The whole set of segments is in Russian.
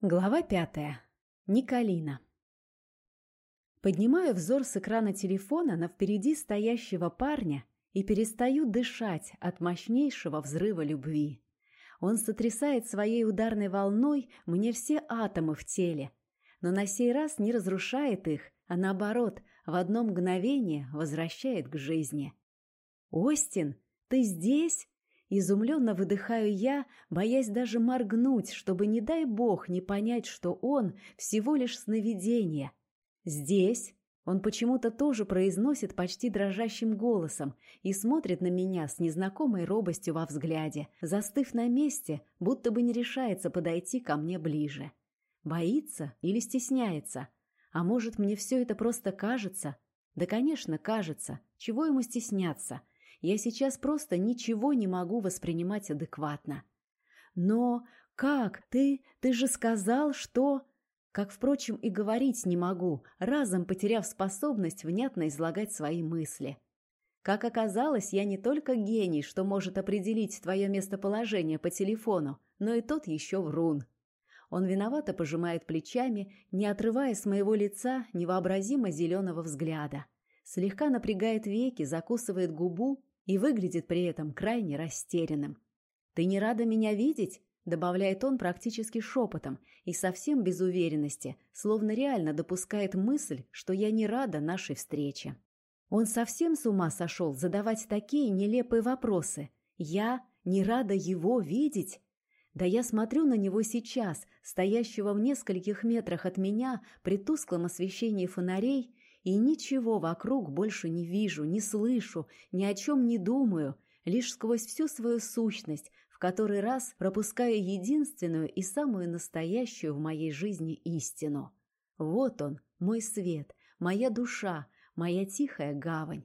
Глава пятая. Николина. Поднимаю взор с экрана телефона на впереди стоящего парня и перестаю дышать от мощнейшего взрыва любви. Он сотрясает своей ударной волной мне все атомы в теле, но на сей раз не разрушает их, а наоборот, в одно мгновение возвращает к жизни. «Остин, ты здесь?» Изумленно выдыхаю я, боясь даже моргнуть, чтобы, не дай бог, не понять, что он всего лишь сновидение. Здесь он почему-то тоже произносит почти дрожащим голосом и смотрит на меня с незнакомой робостью во взгляде, застыв на месте, будто бы не решается подойти ко мне ближе. Боится или стесняется? А может, мне все это просто кажется? Да, конечно, кажется. Чего ему стесняться? Я сейчас просто ничего не могу воспринимать адекватно. Но как? Ты... ты же сказал, что... Как, впрочем, и говорить не могу, разом потеряв способность внятно излагать свои мысли. Как оказалось, я не только гений, что может определить твое местоположение по телефону, но и тот еще врун. Он виновато пожимает плечами, не отрывая с моего лица невообразимо зеленого взгляда. Слегка напрягает веки, закусывает губу и выглядит при этом крайне растерянным. «Ты не рада меня видеть?» – добавляет он практически шепотом и совсем без уверенности, словно реально допускает мысль, что я не рада нашей встрече. Он совсем с ума сошел задавать такие нелепые вопросы. «Я не рада его видеть?» Да я смотрю на него сейчас, стоящего в нескольких метрах от меня при тусклом освещении фонарей, и ничего вокруг больше не вижу, не слышу, ни о чем не думаю, лишь сквозь всю свою сущность, в который раз пропускаю единственную и самую настоящую в моей жизни истину. Вот он, мой свет, моя душа, моя тихая гавань.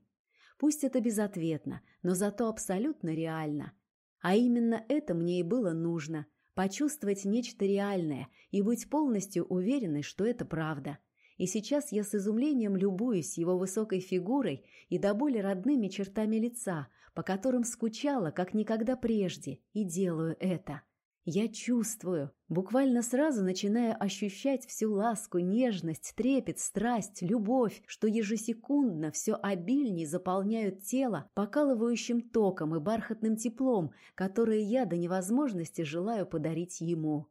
Пусть это безответно, но зато абсолютно реально. А именно это мне и было нужно – почувствовать нечто реальное и быть полностью уверенной, что это правда – и сейчас я с изумлением любуюсь его высокой фигурой и до боли родными чертами лица, по которым скучала, как никогда прежде, и делаю это. Я чувствую, буквально сразу начиная ощущать всю ласку, нежность, трепет, страсть, любовь, что ежесекундно все обильней заполняют тело покалывающим током и бархатным теплом, которые я до невозможности желаю подарить ему.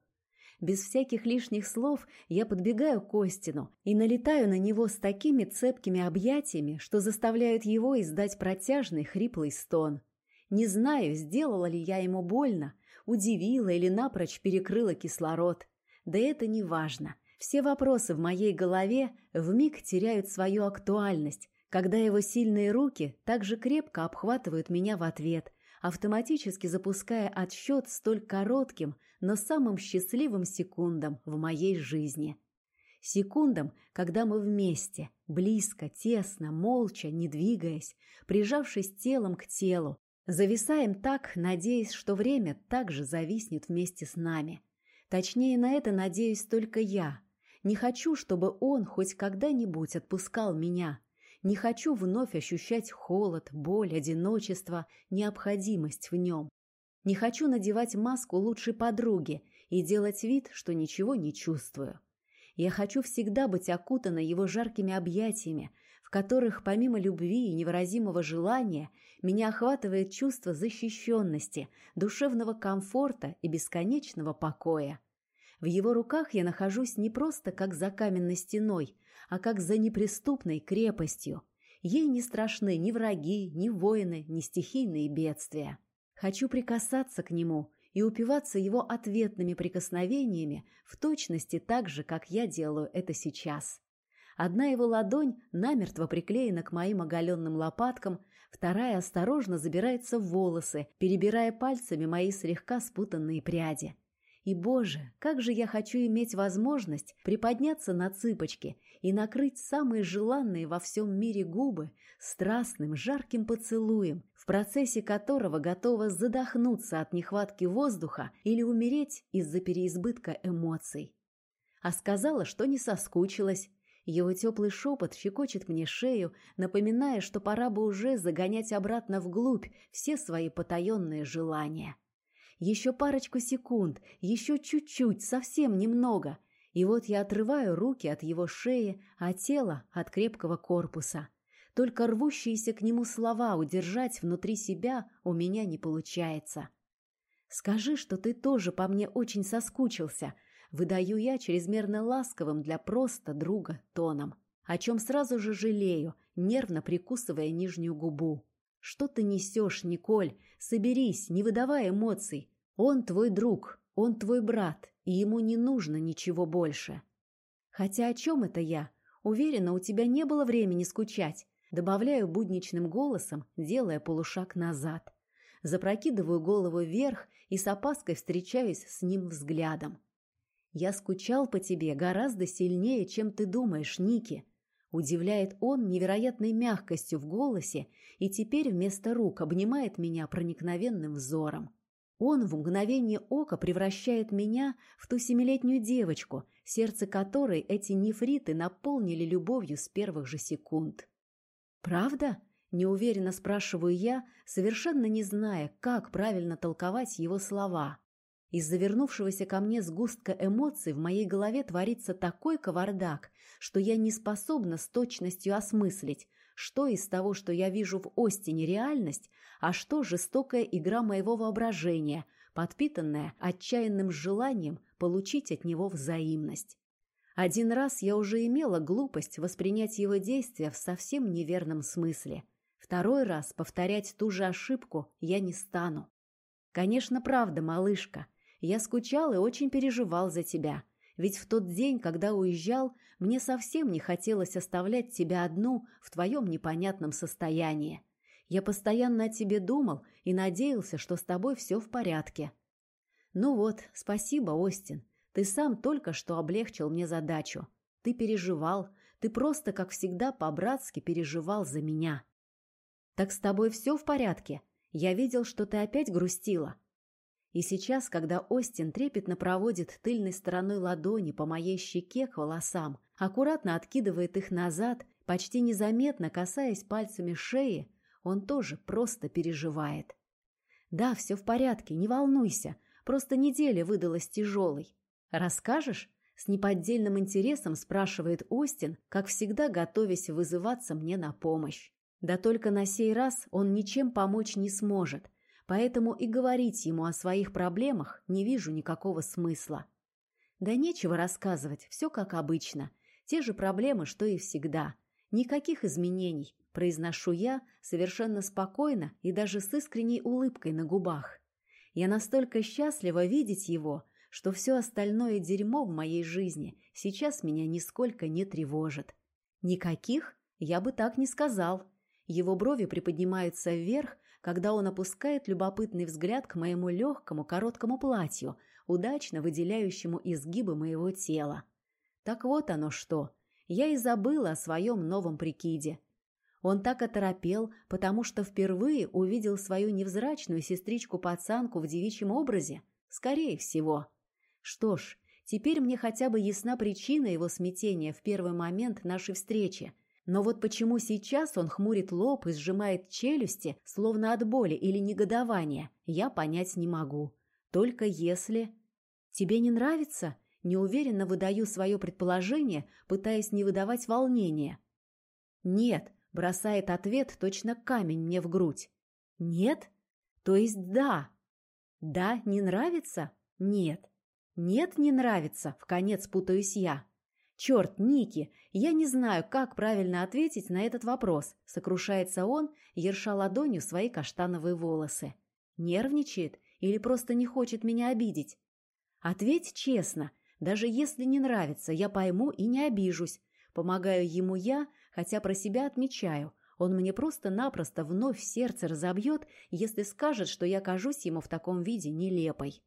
Без всяких лишних слов я подбегаю к Костину и налетаю на него с такими цепкими объятиями, что заставляют его издать протяжный хриплый стон. Не знаю, сделала ли я ему больно, удивила или напрочь перекрыла кислород. Да это не важно. Все вопросы в моей голове вмиг теряют свою актуальность, когда его сильные руки так же крепко обхватывают меня в ответ, автоматически запуская отсчет столь коротким, но самым счастливым секундам в моей жизни. Секундам, когда мы вместе, близко, тесно, молча, не двигаясь, прижавшись телом к телу, зависаем так, надеясь, что время также зависнет вместе с нами. Точнее, на это надеюсь только я. Не хочу, чтобы он хоть когда-нибудь отпускал меня – не хочу вновь ощущать холод, боль, одиночество, необходимость в нем. Не хочу надевать маску лучшей подруги и делать вид, что ничего не чувствую. Я хочу всегда быть окутана его жаркими объятиями, в которых помимо любви и невыразимого желания меня охватывает чувство защищенности, душевного комфорта и бесконечного покоя. В его руках я нахожусь не просто как за каменной стеной, а как за неприступной крепостью. Ей не страшны ни враги, ни воины, ни стихийные бедствия. Хочу прикасаться к нему и упиваться его ответными прикосновениями в точности так же, как я делаю это сейчас. Одна его ладонь намертво приклеена к моим оголенным лопаткам, вторая осторожно забирается в волосы, перебирая пальцами мои слегка спутанные пряди. И, боже, как же я хочу иметь возможность приподняться на цыпочки и накрыть самые желанные во всем мире губы страстным жарким поцелуем, в процессе которого готова задохнуться от нехватки воздуха или умереть из-за переизбытка эмоций. А сказала, что не соскучилась. Его теплый шепот щекочет мне шею, напоминая, что пора бы уже загонять обратно вглубь все свои потаенные желания. Еще парочку секунд, еще чуть-чуть, совсем немного. И вот я отрываю руки от его шеи, а тело от крепкого корпуса. Только рвущиеся к нему слова удержать внутри себя у меня не получается. «Скажи, что ты тоже по мне очень соскучился», выдаю я чрезмерно ласковым для просто друга тоном, о чем сразу же жалею, нервно прикусывая нижнюю губу. «Что ты несешь, Николь? Соберись, не выдавай эмоций. Он твой друг, он твой брат, и ему не нужно ничего больше». «Хотя о чем это я? Уверена, у тебя не было времени скучать. Добавляю будничным голосом, делая полушаг назад. Запрокидываю голову вверх и с опаской встречаюсь с ним взглядом. «Я скучал по тебе гораздо сильнее, чем ты думаешь, Ники», Удивляет он невероятной мягкостью в голосе и теперь вместо рук обнимает меня проникновенным взором. Он в мгновение ока превращает меня в ту семилетнюю девочку, сердце которой эти нефриты наполнили любовью с первых же секунд. «Правда?» – неуверенно спрашиваю я, совершенно не зная, как правильно толковать его слова. Из завернувшегося ко мне сгустка эмоций в моей голове творится такой кавардак, что я не способна с точностью осмыслить, что из того, что я вижу в Остине, реальность, а что жестокая игра моего воображения, подпитанная отчаянным желанием получить от него взаимность. Один раз я уже имела глупость воспринять его действия в совсем неверном смысле. Второй раз повторять ту же ошибку я не стану. Конечно, правда, малышка. Я скучал и очень переживал за тебя. Ведь в тот день, когда уезжал, мне совсем не хотелось оставлять тебя одну в твоем непонятном состоянии. Я постоянно о тебе думал и надеялся, что с тобой все в порядке. Ну вот, спасибо, Остин. Ты сам только что облегчил мне задачу. Ты переживал, ты просто, как всегда, по-братски переживал за меня. Так с тобой все в порядке? Я видел, что ты опять грустила. И сейчас, когда Остин трепетно проводит тыльной стороной ладони по моей щеке к волосам, аккуратно откидывает их назад, почти незаметно касаясь пальцами шеи, он тоже просто переживает. Да, все в порядке, не волнуйся, просто неделя выдалась тяжелой. «Расскажешь?» — с неподдельным интересом спрашивает Остин, как всегда готовясь вызываться мне на помощь. Да только на сей раз он ничем помочь не сможет, поэтому и говорить ему о своих проблемах не вижу никакого смысла. Да нечего рассказывать, все как обычно. Те же проблемы, что и всегда. Никаких изменений, произношу я совершенно спокойно и даже с искренней улыбкой на губах. Я настолько счастлива видеть его, что все остальное дерьмо в моей жизни сейчас меня нисколько не тревожит. Никаких? Я бы так не сказал. Его брови приподнимаются вверх, когда он опускает любопытный взгляд к моему легкому короткому платью, удачно выделяющему изгибы моего тела. Так вот оно что. Я и забыла о своем новом прикиде. Он так оторопел, потому что впервые увидел свою невзрачную сестричку-пацанку в девичьем образе. Скорее всего. Что ж, теперь мне хотя бы ясна причина его смятения в первый момент нашей встречи. Но вот почему сейчас он хмурит лоб и сжимает челюсти, словно от боли или негодования, я понять не могу. Только если... Тебе не нравится? Неуверенно выдаю свое предположение, пытаясь не выдавать волнения. Нет, бросает ответ точно камень мне в грудь. Нет? То есть да. Да, не нравится? Нет. «Нет, не нравится», — в конец путаюсь я. «Черт, Ники, я не знаю, как правильно ответить на этот вопрос», — сокрушается он, ерша ладонью свои каштановые волосы. «Нервничает или просто не хочет меня обидеть?» «Ответь честно. Даже если не нравится, я пойму и не обижусь. Помогаю ему я, хотя про себя отмечаю. Он мне просто-напросто вновь сердце разобьет, если скажет, что я кажусь ему в таком виде нелепой».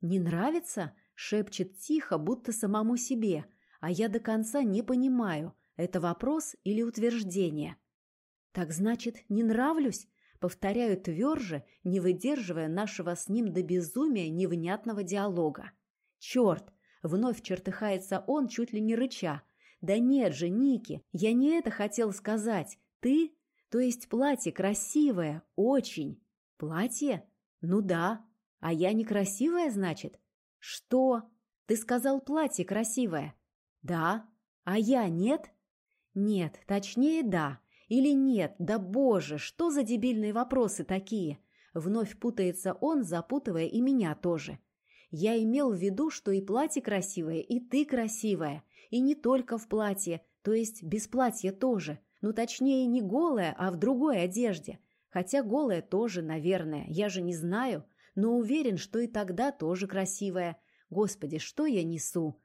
«Не нравится?» — шепчет тихо, будто самому себе, а я до конца не понимаю, это вопрос или утверждение. «Так значит, не нравлюсь?» — повторяю тверже, не выдерживая нашего с ним до безумия невнятного диалога. «Черт!» — вновь чертыхается он, чуть ли не рыча. «Да нет же, Ники, я не это хотел сказать. Ты? То есть платье красивое, очень. Платье? Ну да, А я некрасивая, значит? Что? Ты сказал платье красивое. Да. А я нет? Нет, точнее, да. Или нет, да боже, что за дебильные вопросы такие? Вновь путается он, запутывая и меня тоже. Я имел в виду, что и платье красивое, и ты красивая. И не только в платье, то есть без платья тоже. Ну, точнее, не голая, а в другой одежде. Хотя голая тоже, наверное, я же не знаю. Но уверен, что и тогда тоже красивая. Господи, что я несу?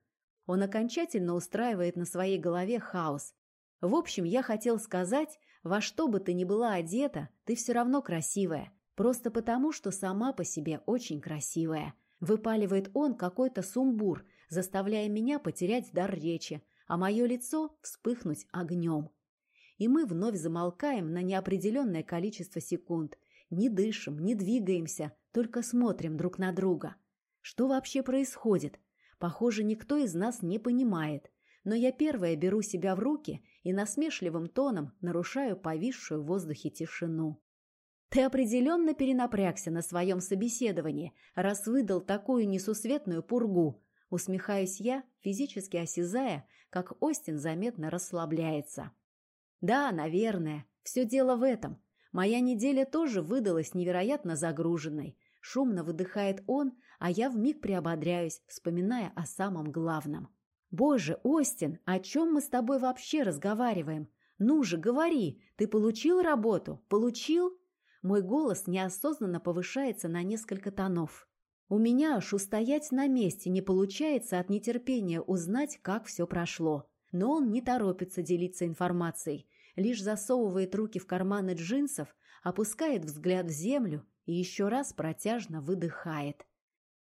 Он окончательно устраивает на своей голове хаос. В общем, я хотел сказать, во что бы ты ни была одета, ты все равно красивая. Просто потому, что сама по себе очень красивая. Выпаливает он какой-то сумбур, заставляя меня потерять дар речи, а мое лицо вспыхнуть огнем. И мы вновь замолкаем на неопределенное количество секунд. Не дышим, не двигаемся, только смотрим друг на друга. Что вообще происходит? Похоже, никто из нас не понимает но я первая беру себя в руки и насмешливым тоном нарушаю повисшую в воздухе тишину. Ты определенно перенапрягся на своем собеседовании, раз выдал такую несусветную пургу. Усмехаюсь я, физически осязая, как Остин заметно расслабляется. Да, наверное, все дело в этом. Моя неделя тоже выдалась невероятно загруженной. Шумно выдыхает он, а я вмиг приободряюсь, вспоминая о самом главном. «Боже, Остин, о чем мы с тобой вообще разговариваем? Ну же, говори, ты получил работу? Получил?» Мой голос неосознанно повышается на несколько тонов. У меня аж устоять на месте не получается от нетерпения узнать, как все прошло. Но он не торопится делиться информацией, лишь засовывает руки в карманы джинсов, опускает взгляд в землю и еще раз протяжно выдыхает.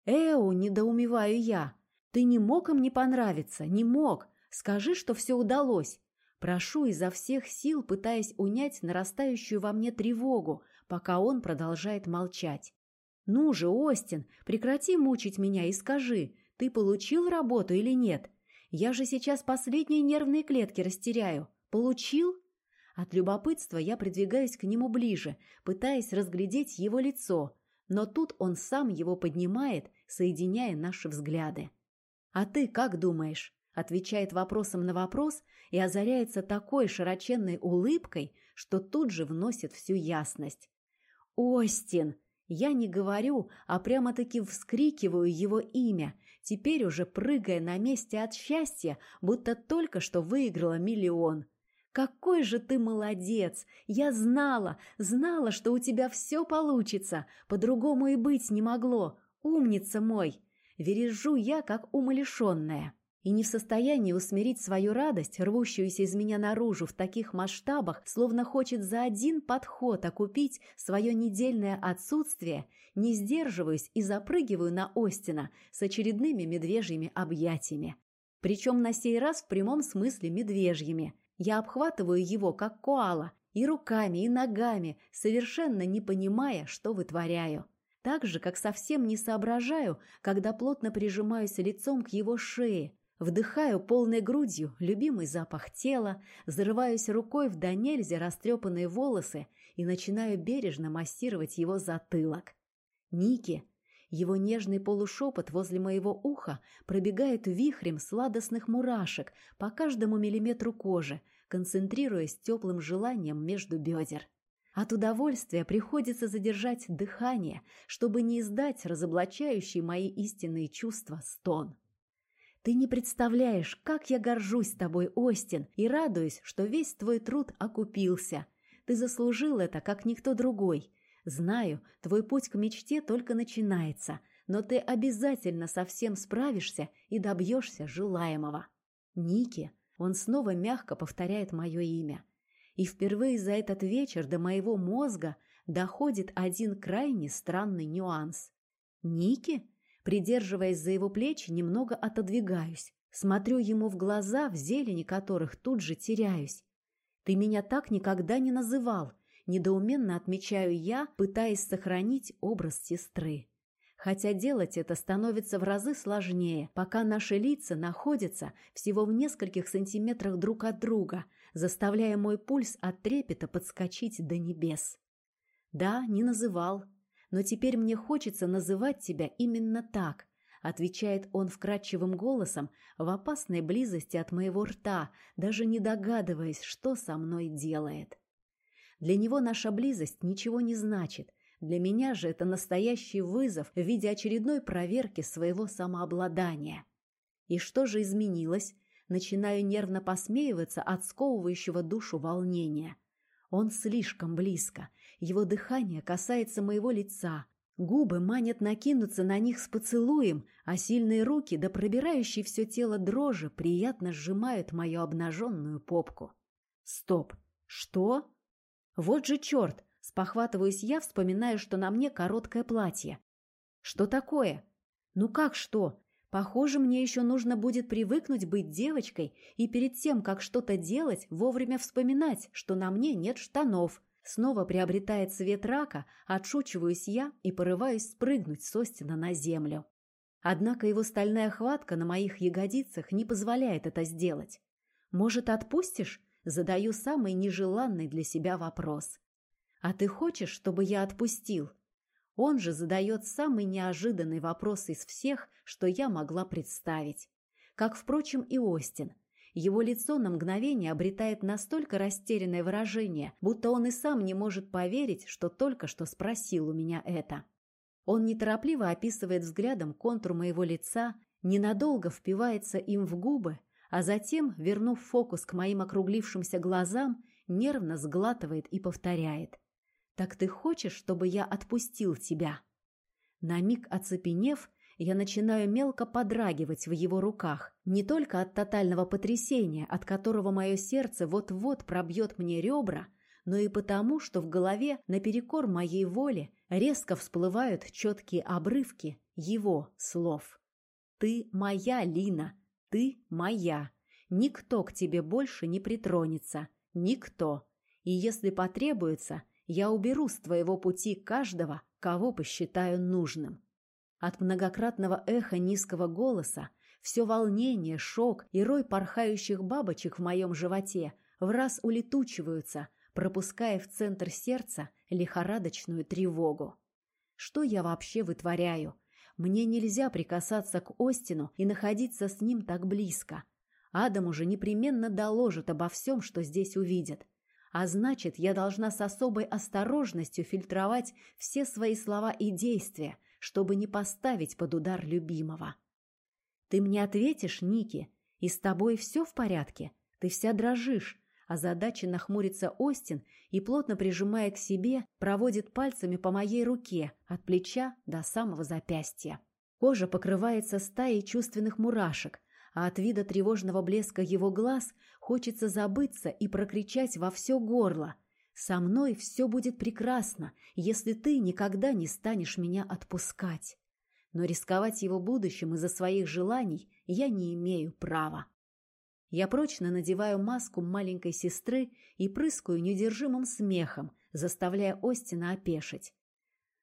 «Эу, недоумеваю я!» Ты не мог им не понравиться, не мог. Скажи, что все удалось. Прошу изо всех сил, пытаясь унять нарастающую во мне тревогу, пока он продолжает молчать. «Ну же, Остин, прекрати мучить меня и скажи, ты получил работу или нет? Я же сейчас последние нервные клетки растеряю. Получил?» От любопытства я придвигаюсь к нему ближе, пытаясь разглядеть его лицо, но тут он сам его поднимает, соединяя наши взгляды. «А ты как думаешь?» Отвечает вопросом на вопрос и озаряется такой широченной улыбкой, что тут же вносит всю ясность. «Остин!» Я не говорю, а прямо-таки вскрикиваю его имя, теперь уже прыгая на месте от счастья, будто только что выиграла миллион. «Какой же ты молодец! Я знала, знала, что у тебя все получится, по-другому и быть не могло. Умница мой!» Вережу я, как умалишенная, и не в состоянии усмирить свою радость, рвущуюся из меня наружу в таких масштабах, словно хочет за один подход окупить свое недельное отсутствие, не сдерживаюсь и запрыгиваю на Остина с очередными медвежьими объятиями. Причем на сей раз в прямом смысле медвежьими. Я обхватываю его, как коала, и руками, и ногами, совершенно не понимая, что вытворяю. Так же, как совсем не соображаю, когда плотно прижимаюсь лицом к его шее, вдыхаю полной грудью любимый запах тела, зарываюсь рукой в до нельзя растрепанные волосы и начинаю бережно массировать его затылок. Ники, его нежный полушепот возле моего уха пробегает вихрем сладостных мурашек по каждому миллиметру кожи, концентрируясь теплым желанием между бедер. От удовольствия приходится задержать дыхание, чтобы не издать разоблачающий мои истинные чувства стон. Ты не представляешь, как я горжусь тобой, Остин, и радуюсь, что весь твой труд окупился. Ты заслужил это, как никто другой. Знаю, твой путь к мечте только начинается, но ты обязательно со всем справишься и добьешься желаемого. Ники, он снова мягко повторяет мое имя – и впервые за этот вечер до моего мозга доходит один крайне странный нюанс. «Ники?» Придерживаясь за его плечи, немного отодвигаюсь. Смотрю ему в глаза, в зелени которых тут же теряюсь. «Ты меня так никогда не называл», – недоуменно отмечаю я, пытаясь сохранить образ сестры. Хотя делать это становится в разы сложнее, пока наши лица находятся всего в нескольких сантиметрах друг от друга, заставляя мой пульс от трепета подскочить до небес. Да, не называл. Но теперь мне хочется называть тебя именно так, отвечает он вкрадчивым голосом в опасной близости от моего рта, даже не догадываясь, что со мной делает. Для него наша близость ничего не значит, для меня же это настоящий вызов в виде очередной проверки своего самообладания. И что же изменилось? Начинаю нервно посмеиваться от сковывающего душу волнения. Он слишком близко. Его дыхание касается моего лица. Губы манят накинуться на них с поцелуем, а сильные руки, да пробирающие все тело дрожи, приятно сжимают мою обнаженную попку. Стоп. Что? Вот же черт! Спохватываюсь я, вспоминая, что на мне короткое платье. Что такое? Ну как что? Похоже, мне еще нужно будет привыкнуть быть девочкой и перед тем, как что-то делать, вовремя вспоминать, что на мне нет штанов. Снова приобретает цвет рака, отшучиваюсь я и порываюсь спрыгнуть с Остина на землю. Однако его стальная хватка на моих ягодицах не позволяет это сделать. «Может, отпустишь?» Задаю самый нежеланный для себя вопрос. «А ты хочешь, чтобы я отпустил?» Он же задает самый неожиданный вопрос из всех, что я могла представить. Как, впрочем, и Остин. Его лицо на мгновение обретает настолько растерянное выражение, будто он и сам не может поверить, что только что спросил у меня это. Он неторопливо описывает взглядом контур моего лица, ненадолго впивается им в губы, а затем, вернув фокус к моим округлившимся глазам, нервно сглатывает и повторяет. «Так ты хочешь, чтобы я отпустил тебя?» На миг оцепенев, я начинаю мелко подрагивать в его руках, не только от тотального потрясения, от которого мое сердце вот-вот пробьет мне ребра, но и потому, что в голове, наперекор моей воле, резко всплывают четкие обрывки его слов. «Ты моя, Лина, ты моя. Никто к тебе больше не притронется. Никто. И если потребуется, я уберу с твоего пути каждого, кого посчитаю нужным. От многократного эха низкого голоса все волнение, шок и рой порхающих бабочек в моем животе в раз улетучиваются, пропуская в центр сердца лихорадочную тревогу. Что я вообще вытворяю? Мне нельзя прикасаться к Остину и находиться с ним так близко. Адам уже непременно доложит обо всем, что здесь увидит. А значит, я должна с особой осторожностью фильтровать все свои слова и действия, чтобы не поставить под удар любимого. «Ты мне ответишь, Ники? И с тобой все в порядке? Ты вся дрожишь». А задача нахмурится Остин и, плотно прижимая к себе, проводит пальцами по моей руке от плеча до самого запястья. Кожа покрывается стаей чувственных мурашек, а от вида тревожного блеска его глаз хочется забыться и прокричать во все горло. «Со мной все будет прекрасно, если ты никогда не станешь меня отпускать». Но рисковать его будущим из-за своих желаний я не имею права. Я прочно надеваю маску маленькой сестры и прыскаю неудержимым смехом, заставляя Остина опешить.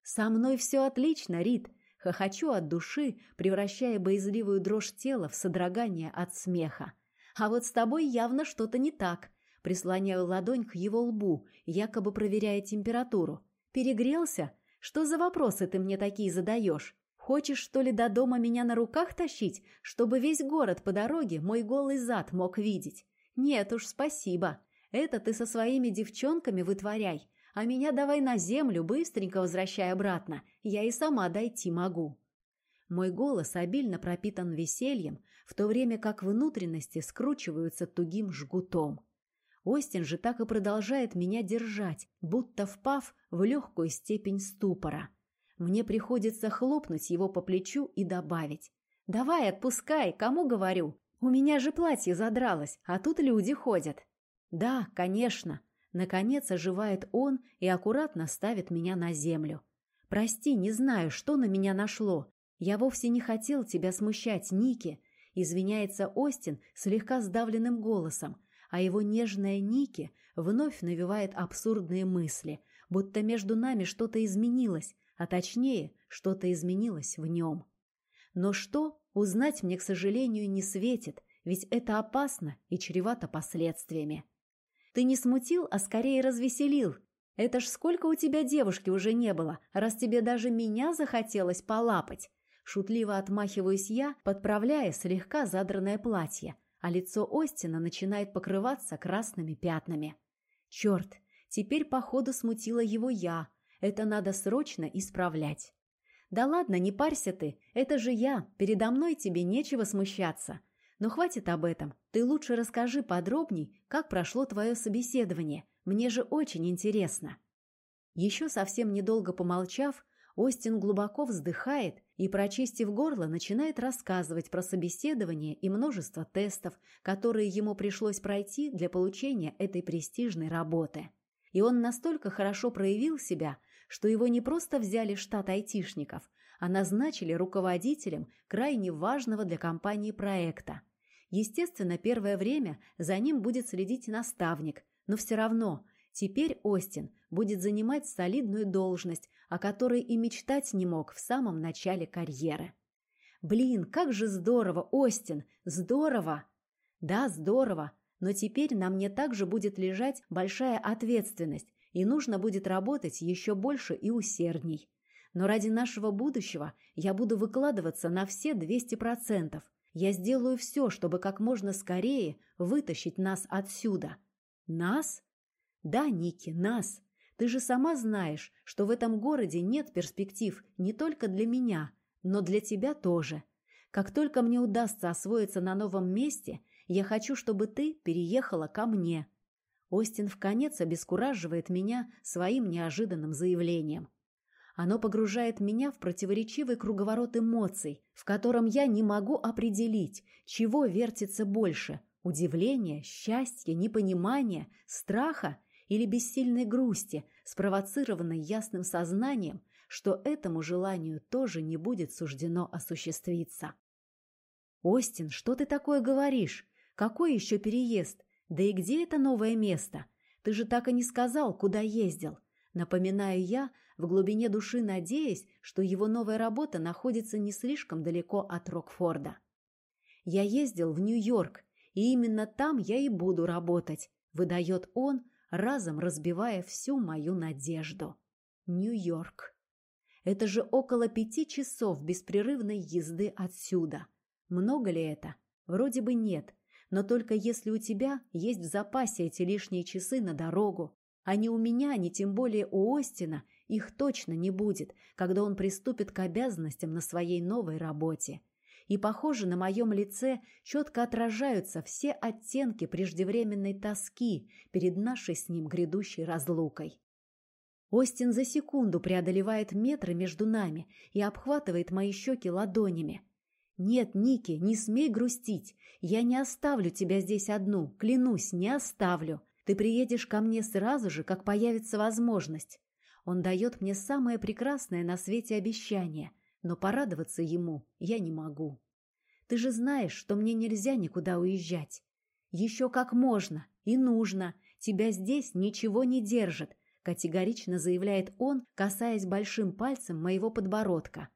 «Со мной все отлично, Рит. Хохочу от души, превращая боязливую дрожь тела в содрогание от смеха. А вот с тобой явно что-то не так. Прислоняю ладонь к его лбу, якобы проверяя температуру. Перегрелся? Что за вопросы ты мне такие задаешь? Хочешь, что ли, до дома меня на руках тащить, чтобы весь город по дороге мой голый зад мог видеть? Нет уж, спасибо. Это ты со своими девчонками вытворяй а меня давай на землю, быстренько возвращай обратно, я и сама дойти могу». Мой голос обильно пропитан весельем, в то время как внутренности скручиваются тугим жгутом. Остин же так и продолжает меня держать, будто впав в легкую степень ступора. Мне приходится хлопнуть его по плечу и добавить. «Давай, отпускай, кому говорю? У меня же платье задралось, а тут люди ходят». «Да, конечно», Наконец оживает он и аккуратно ставит меня на землю. «Прости, не знаю, что на меня нашло. Я вовсе не хотел тебя смущать, Ники», — извиняется Остин слегка сдавленным голосом, а его нежная Ники вновь навевает абсурдные мысли, будто между нами что-то изменилось, а точнее, что-то изменилось в нем. Но что, узнать мне, к сожалению, не светит, ведь это опасно и чревато последствиями. Ты не смутил, а скорее развеселил. Это ж сколько у тебя девушки уже не было, раз тебе даже меня захотелось полапать. Шутливо отмахиваюсь я, подправляя слегка задранное платье, а лицо Остина начинает покрываться красными пятнами. Черт, теперь походу смутила его я. Это надо срочно исправлять. Да ладно, не парься ты, это же я, передо мной тебе нечего смущаться. Но хватит об этом, ты лучше расскажи подробней, как прошло твое собеседование, мне же очень интересно. Еще совсем недолго помолчав, Остин глубоко вздыхает и, прочистив горло, начинает рассказывать про собеседование и множество тестов, которые ему пришлось пройти для получения этой престижной работы. И он настолько хорошо проявил себя, что его не просто взяли штат айтишников, а назначили руководителем крайне важного для компании проекта. Естественно, первое время за ним будет следить наставник, но все равно теперь Остин будет занимать солидную должность, о которой и мечтать не мог в самом начале карьеры. Блин, как же здорово, Остин, здорово! Да, здорово, но теперь на мне также будет лежать большая ответственность, и нужно будет работать еще больше и усердней. Но ради нашего будущего я буду выкладываться на все 200%. Я сделаю все, чтобы как можно скорее вытащить нас отсюда. Нас? Да, Ники, нас. Ты же сама знаешь, что в этом городе нет перспектив не только для меня, но для тебя тоже. Как только мне удастся освоиться на новом месте, я хочу, чтобы ты переехала ко мне. Остин в конец обескураживает меня своим неожиданным заявлением. Оно погружает меня в противоречивый круговорот эмоций, в котором я не могу определить, чего вертится больше – удивления, счастья, непонимания, страха или бессильной грусти, спровоцированной ясным сознанием, что этому желанию тоже не будет суждено осуществиться. «Остин, что ты такое говоришь? Какой еще переезд? Да и где это новое место? Ты же так и не сказал, куда ездил». Напоминаю я, в глубине души надеясь, что его новая работа находится не слишком далеко от Рокфорда. «Я ездил в Нью-Йорк, и именно там я и буду работать», выдает он, разом разбивая всю мою надежду. Нью-Йорк. Это же около пяти часов беспрерывной езды отсюда. Много ли это? Вроде бы нет. Но только если у тебя есть в запасе эти лишние часы на дорогу, а ни у меня, ни тем более у Остина, их точно не будет, когда он приступит к обязанностям на своей новой работе и, похоже, на моем лице четко отражаются все оттенки преждевременной тоски перед нашей с ним грядущей разлукой. Остин за секунду преодолевает метры между нами и обхватывает мои щеки ладонями. «Нет, Ники, не смей грустить. Я не оставлю тебя здесь одну, клянусь, не оставлю. Ты приедешь ко мне сразу же, как появится возможность. Он дает мне самое прекрасное на свете обещание — но порадоваться ему я не могу. Ты же знаешь, что мне нельзя никуда уезжать. Еще как можно и нужно. Тебя здесь ничего не держит, категорично заявляет он, касаясь большим пальцем моего подбородка.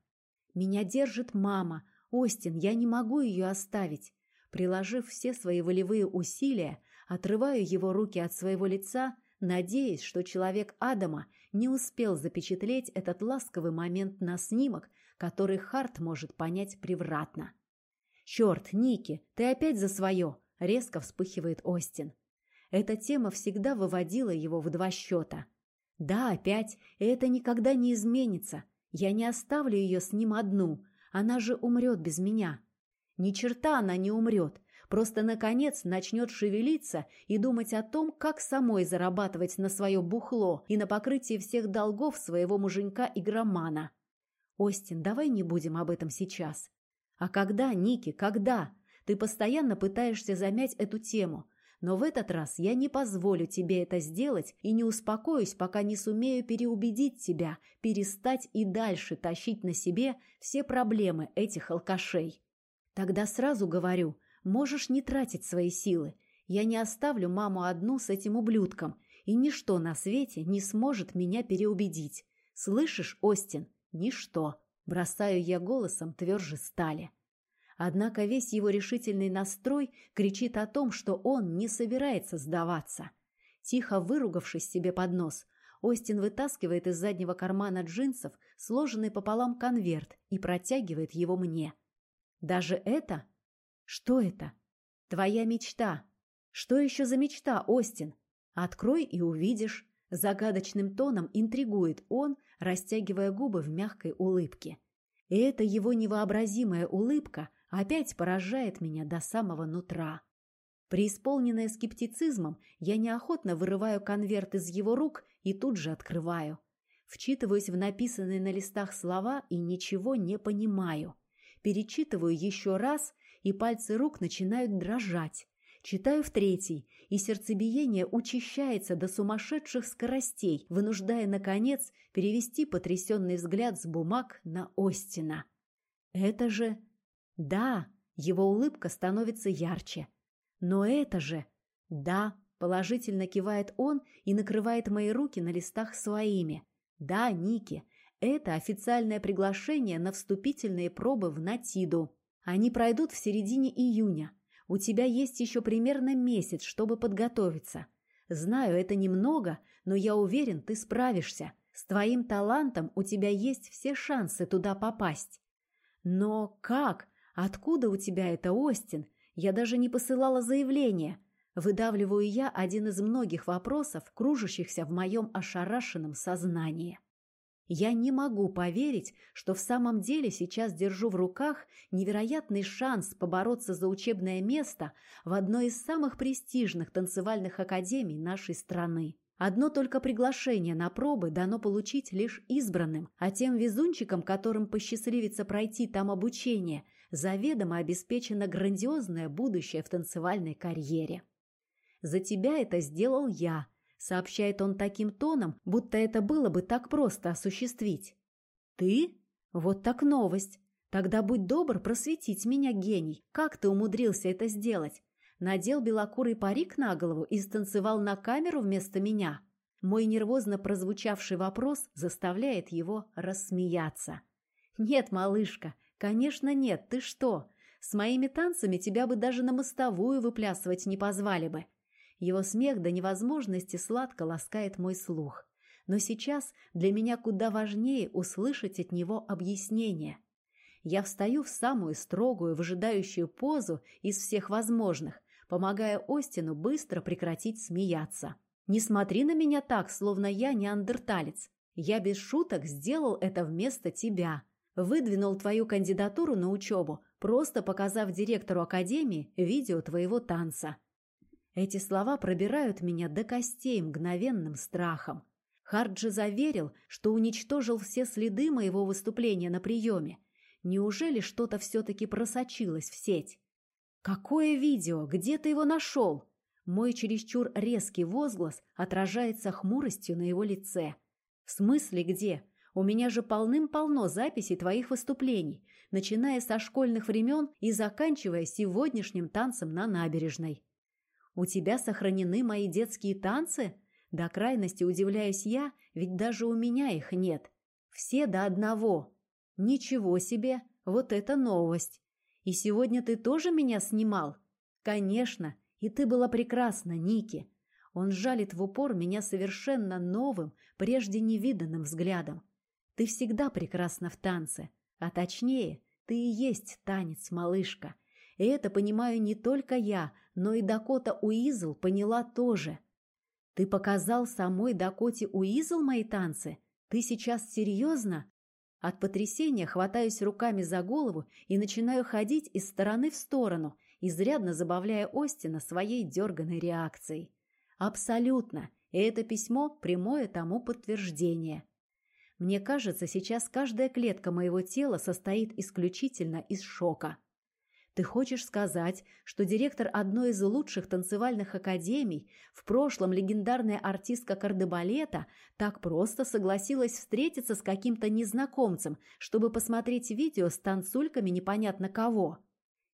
Меня держит мама. Остин, я не могу ее оставить. Приложив все свои волевые усилия, отрываю его руки от своего лица, надеясь, что человек Адама не успел запечатлеть этот ласковый момент на снимок, который Харт может понять превратно. «Черт, Ники, ты опять за свое!» — резко вспыхивает Остин. Эта тема всегда выводила его в два счета. «Да, опять, и это никогда не изменится. Я не оставлю ее с ним одну. Она же умрет без меня». Ни черта она не умрет, просто, наконец, начнет шевелиться и думать о том, как самой зарабатывать на свое бухло и на покрытие всех долгов своего муженька-игромана. «Остин, давай не будем об этом сейчас». «А когда, Ники, когда? Ты постоянно пытаешься замять эту тему. Но в этот раз я не позволю тебе это сделать и не успокоюсь, пока не сумею переубедить тебя, перестать и дальше тащить на себе все проблемы этих алкашей. Тогда сразу говорю, можешь не тратить свои силы. Я не оставлю маму одну с этим ублюдком, и ничто на свете не сможет меня переубедить. Слышишь, Остин? Ничто. Бросаю я голосом тверже стали. Однако весь его решительный настрой кричит о том, что он не собирается сдаваться. Тихо выругавшись себе под нос, Остин вытаскивает из заднего кармана джинсов сложенный пополам конверт и протягивает его мне. Даже это? Что это? Твоя мечта. Что еще за мечта, Остин? Открой и увидишь. Загадочным тоном интригует он, растягивая губы в мягкой улыбке. И эта его невообразимая улыбка опять поражает меня до самого нутра. Преисполненная скептицизмом, я неохотно вырываю конверт из его рук и тут же открываю. Вчитываюсь в написанные на листах слова и ничего не понимаю. Перечитываю еще раз, и пальцы рук начинают дрожать. Читаю в третий, и сердцебиение учащается до сумасшедших скоростей, вынуждая, наконец, перевести потрясенный взгляд с бумаг на Остина. Это же... Да, его улыбка становится ярче. Но это же... Да, положительно кивает он и накрывает мои руки на листах своими. Да, Ники, это официальное приглашение на вступительные пробы в Натиду. Они пройдут в середине июня. У тебя есть еще примерно месяц, чтобы подготовиться. Знаю, это немного, но я уверен, ты справишься. С твоим талантом у тебя есть все шансы туда попасть. Но как? Откуда у тебя это, Остин? Я даже не посылала заявление. Выдавливаю я один из многих вопросов, кружащихся в моем ошарашенном сознании. Я не могу поверить, что в самом деле сейчас держу в руках невероятный шанс побороться за учебное место в одной из самых престижных танцевальных академий нашей страны. Одно только приглашение на пробы дано получить лишь избранным, а тем везунчикам, которым посчастливится пройти там обучение, заведомо обеспечено грандиозное будущее в танцевальной карьере. За тебя это сделал я – Сообщает он таким тоном, будто это было бы так просто осуществить. «Ты? Вот так новость. Тогда будь добр просветить меня, гений. Как ты умудрился это сделать? Надел белокурый парик на голову и станцевал на камеру вместо меня?» Мой нервозно прозвучавший вопрос заставляет его рассмеяться. «Нет, малышка, конечно нет, ты что? С моими танцами тебя бы даже на мостовую выплясывать не позвали бы. Его смех до невозможности сладко ласкает мой слух. Но сейчас для меня куда важнее услышать от него объяснение. Я встаю в самую строгую, выжидающую позу из всех возможных, помогая Остину быстро прекратить смеяться. «Не смотри на меня так, словно я неандерталец. Я без шуток сделал это вместо тебя. Выдвинул твою кандидатуру на учебу, просто показав директору академии видео твоего танца. Эти слова пробирают меня до костей мгновенным страхом. Харджи заверил, что уничтожил все следы моего выступления на приеме. Неужели что-то все-таки просочилось в сеть? «Какое видео? Где ты его нашел?» Мой чересчур резкий возглас отражается хмуростью на его лице. «В смысле где? У меня же полным-полно записей твоих выступлений, начиная со школьных времен и заканчивая сегодняшним танцем на набережной». «У тебя сохранены мои детские танцы?» До крайности удивляюсь я, ведь даже у меня их нет. Все до одного. Ничего себе, вот это новость. И сегодня ты тоже меня снимал? Конечно, и ты была прекрасна, Ники. Он жалит в упор меня совершенно новым, прежде невиданным взглядом. Ты всегда прекрасна в танце, а точнее, ты и есть танец, малышка. И это понимаю не только я, но и Дакота Уизл поняла тоже. «Ты показал самой Дакоте Уизл мои танцы? Ты сейчас серьезно?» От потрясения хватаюсь руками за голову и начинаю ходить из стороны в сторону, изрядно забавляя Остина своей дерганной реакцией. Абсолютно. И это письмо – прямое тому подтверждение. Мне кажется, сейчас каждая клетка моего тела состоит исключительно из шока. Ты хочешь сказать, что директор одной из лучших танцевальных академий, в прошлом легендарная артистка кардебалета, так просто согласилась встретиться с каким-то незнакомцем, чтобы посмотреть видео с танцульками непонятно кого?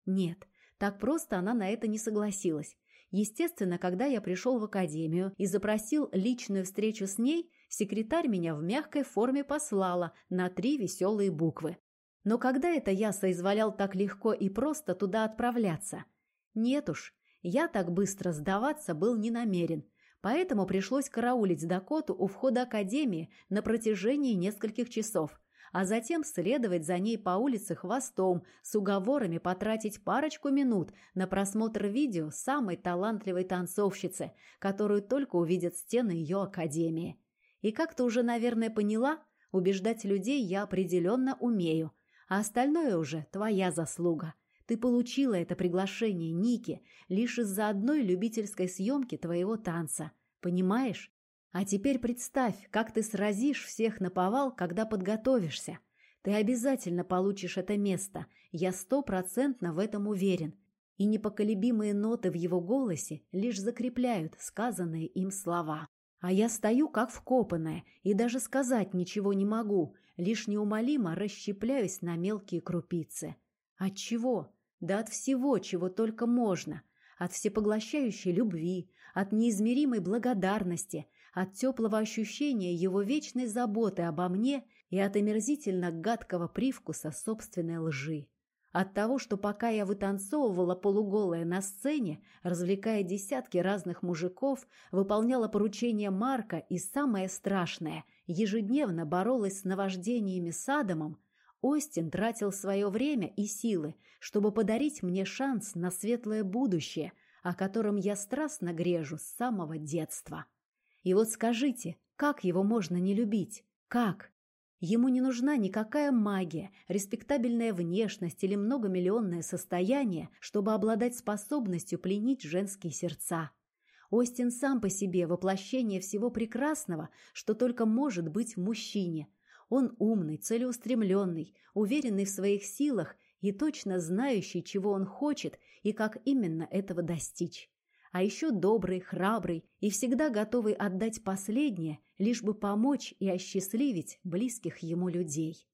Нет, так просто она на это не согласилась. Естественно, когда я пришел в академию и запросил личную встречу с ней, секретарь меня в мягкой форме послала на три веселые буквы. Но когда это я соизволял так легко и просто туда отправляться? Нет уж, я так быстро сдаваться был не намерен. Поэтому пришлось караулить Дакоту у входа Академии на протяжении нескольких часов, а затем следовать за ней по улице хвостом с уговорами потратить парочку минут на просмотр видео самой талантливой танцовщицы, которую только увидят стены ее Академии. И как ты уже, наверное, поняла, убеждать людей я определенно умею, а остальное уже твоя заслуга – ты получила это приглашение, Ники, лишь из-за одной любительской съемки твоего танца. Понимаешь? А теперь представь, как ты сразишь всех на повал, когда подготовишься. Ты обязательно получишь это место. Я стопроцентно в этом уверен. И непоколебимые ноты в его голосе лишь закрепляют сказанные им слова. А я стою как вкопанная и даже сказать ничего не могу, лишь неумолимо расщепляюсь на мелкие крупицы. От чего? Да от всего, чего только можно. От всепоглощающей любви, от неизмеримой благодарности, от теплого ощущения его вечной заботы обо мне и от омерзительно гадкого привкуса собственной лжи. От того, что пока я вытанцовывала полуголая на сцене, развлекая десятки разных мужиков, выполняла поручения Марка и, самое страшное, ежедневно боролась с наваждениями Садомом, Остин тратил свое время и силы, чтобы подарить мне шанс на светлое будущее, о котором я страстно грежу с самого детства. И вот скажите, как его можно не любить? Как? Ему не нужна никакая магия, респектабельная внешность или многомиллионное состояние, чтобы обладать способностью пленить женские сердца. Остин сам по себе воплощение всего прекрасного, что только может быть в мужчине – он умный, целеустремленный, уверенный в своих силах и точно знающий, чего он хочет и как именно этого достичь. А еще добрый, храбрый и всегда готовый отдать последнее, лишь бы помочь и осчастливить близких ему людей.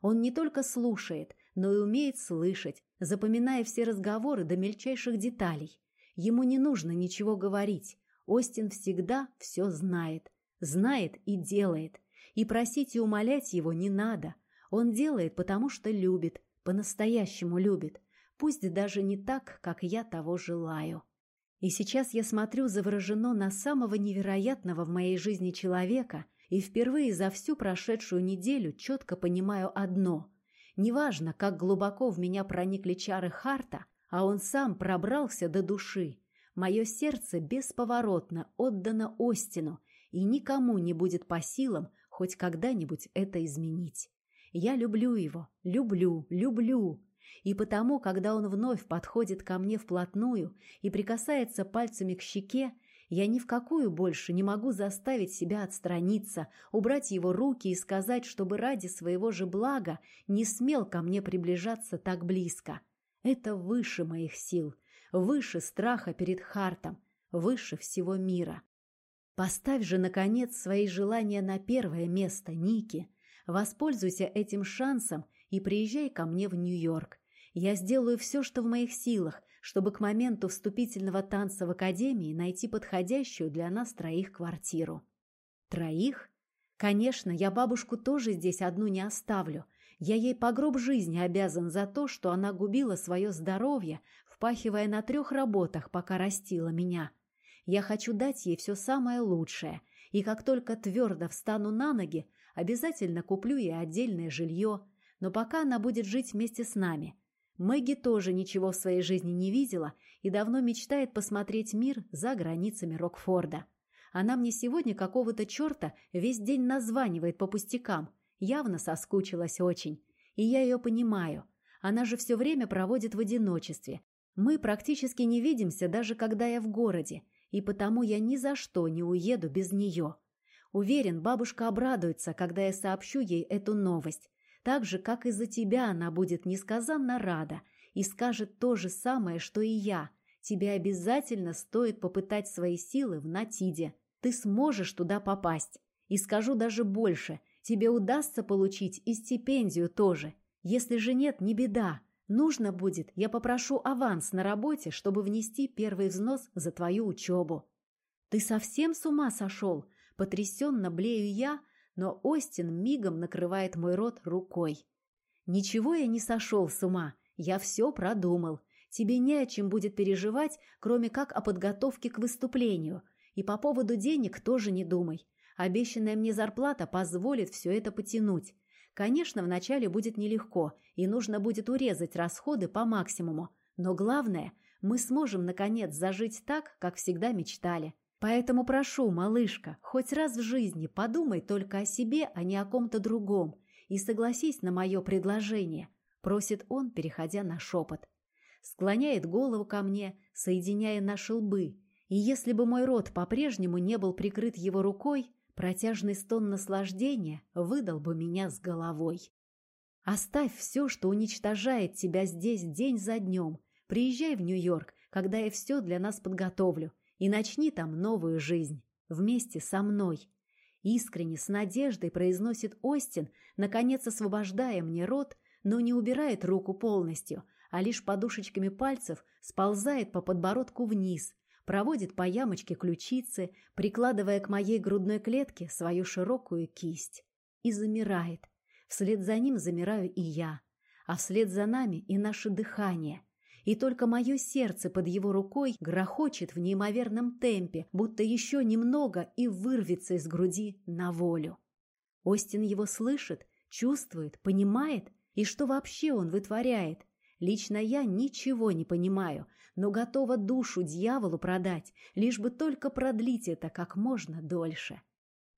Он не только слушает, но и умеет слышать, запоминая все разговоры до мельчайших деталей. Ему не нужно ничего говорить. Остин всегда все знает. Знает и делает. И просить и умолять его не надо. Он делает, потому что любит, по-настоящему любит, пусть даже не так, как я того желаю. И сейчас я смотрю завороженно на самого невероятного в моей жизни человека и впервые за всю прошедшую неделю четко понимаю одно. Неважно, как глубоко в меня проникли чары Харта, а он сам пробрался до души. Мое сердце бесповоротно отдано Остину, и никому не будет по силам хоть когда-нибудь это изменить. Я люблю его, люблю, люблю. И потому, когда он вновь подходит ко мне вплотную и прикасается пальцами к щеке, я ни в какую больше не могу заставить себя отстраниться, убрать его руки и сказать, чтобы ради своего же блага не смел ко мне приближаться так близко. Это выше моих сил, выше страха перед Хартом, выше всего мира. Поставь же, наконец, свои желания на первое место, Ники. Воспользуйся этим шансом и приезжай ко мне в Нью-Йорк. Я сделаю все, что в моих силах, чтобы к моменту вступительного танца в академии найти подходящую для нас троих квартиру. Троих? Конечно, я бабушку тоже здесь одну не оставлю. Я ей по гроб жизни обязан за то, что она губила свое здоровье, впахивая на трех работах, пока растила меня. Я хочу дать ей все самое лучшее, и как только твердо встану на ноги, обязательно куплю ей отдельное жилье, но пока она будет жить вместе с нами. Мэгги тоже ничего в своей жизни не видела и давно мечтает посмотреть мир за границами Рокфорда. Она мне сегодня какого-то черта весь день названивает по пустякам, явно соскучилась очень. И я ее понимаю. Она же все время проводит в одиночестве. Мы практически не видимся, даже когда я в городе, и потому я ни за что не уеду без нее. Уверен, бабушка обрадуется, когда я сообщу ей эту новость, так же, как и за тебя она будет несказанно рада и скажет то же самое, что и я. Тебе обязательно стоит попытать свои силы в Натиде. Ты сможешь туда попасть. И скажу даже больше, тебе удастся получить и стипендию тоже. Если же нет, не беда. Нужно будет, я попрошу аванс на работе, чтобы внести первый взнос за твою учебу. Ты совсем с ума сошел? Потрясенно блею я, но Остин мигом накрывает мой рот рукой. Ничего я не сошел с ума, я все продумал. Тебе не о чем будет переживать, кроме как о подготовке к выступлению. И по поводу денег тоже не думай. Обещанная мне зарплата позволит все это потянуть. Конечно, вначале будет нелегко, и нужно будет урезать расходы по максимуму. Но главное, мы сможем, наконец, зажить так, как всегда мечтали. Поэтому прошу, малышка, хоть раз в жизни подумай только о себе, а не о ком-то другом, и согласись на мое предложение, просит он, переходя на шепот. Склоняет голову ко мне, соединяя наши лбы, и если бы мой рот по-прежнему не был прикрыт его рукой, протяжный стон наслаждения выдал бы меня с головой. Оставь все, что уничтожает тебя здесь день за днем. Приезжай в Нью-Йорк, когда я все для нас подготовлю, и начни там новую жизнь. Вместе со мной. Искренне, с надеждой произносит Остин, наконец освобождая мне рот, но не убирает руку полностью, а лишь подушечками пальцев сползает по подбородку вниз, проводит по ямочке ключицы, прикладывая к моей грудной клетке свою широкую кисть. И замирает. Вслед за ним замираю и я, а вслед за нами и наше дыхание. И только мое сердце под его рукой грохочет в неимоверном темпе, будто еще немного и вырвется из груди на волю. Остин его слышит, чувствует, понимает, и что вообще он вытворяет. Лично я ничего не понимаю, но готова душу дьяволу продать, лишь бы только продлить это как можно дольше.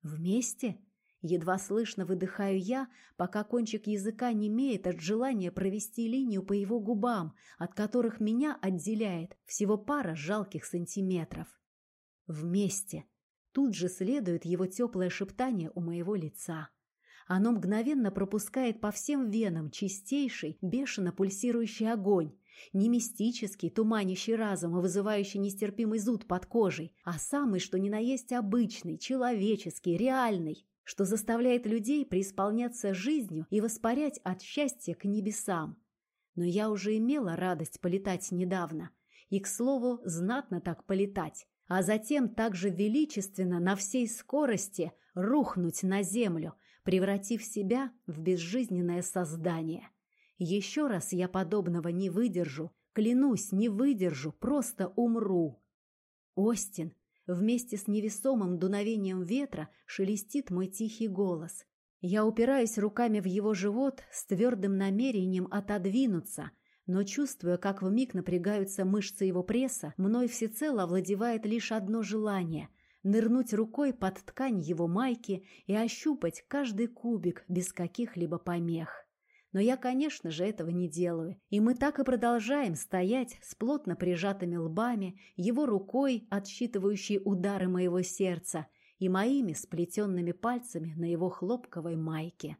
Вместе? Едва слышно выдыхаю я, пока кончик языка не имеет от желания провести линию по его губам, от которых меня отделяет всего пара жалких сантиметров. Вместе. Тут же следует его теплое шептание у моего лица. Оно мгновенно пропускает по всем венам чистейший, бешено пульсирующий огонь, не мистический, туманящий разум и вызывающий нестерпимый зуд под кожей, а самый, что ни на есть обычный, человеческий, реальный, что заставляет людей преисполняться жизнью и воспарять от счастья к небесам. Но я уже имела радость полетать недавно, и, к слову, знатно так полетать, а затем также величественно на всей скорости рухнуть на землю, превратив себя в безжизненное создание. Еще раз я подобного не выдержу, клянусь, не выдержу, просто умру. Остин, вместе с невесомым дуновением ветра шелестит мой тихий голос. Я упираюсь руками в его живот с твердым намерением отодвинуться, но чувствуя, как вмиг напрягаются мышцы его пресса, мной всецело овладевает лишь одно желание — нырнуть рукой под ткань его майки и ощупать каждый кубик без каких-либо помех. Но я, конечно же, этого не делаю. И мы так и продолжаем стоять с плотно прижатыми лбами, его рукой, отсчитывающей удары моего сердца, и моими сплетенными пальцами на его хлопковой майке.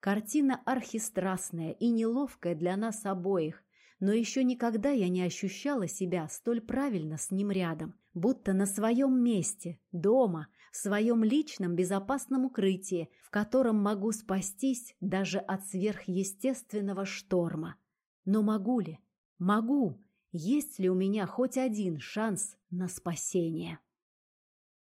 Картина архистрастная и неловкая для нас обоих, но еще никогда я не ощущала себя столь правильно с ним рядом, будто на своем месте, дома, в своем личном безопасном укрытии, в котором могу спастись даже от сверхъестественного шторма. Но могу ли? Могу. Есть ли у меня хоть один шанс на спасение?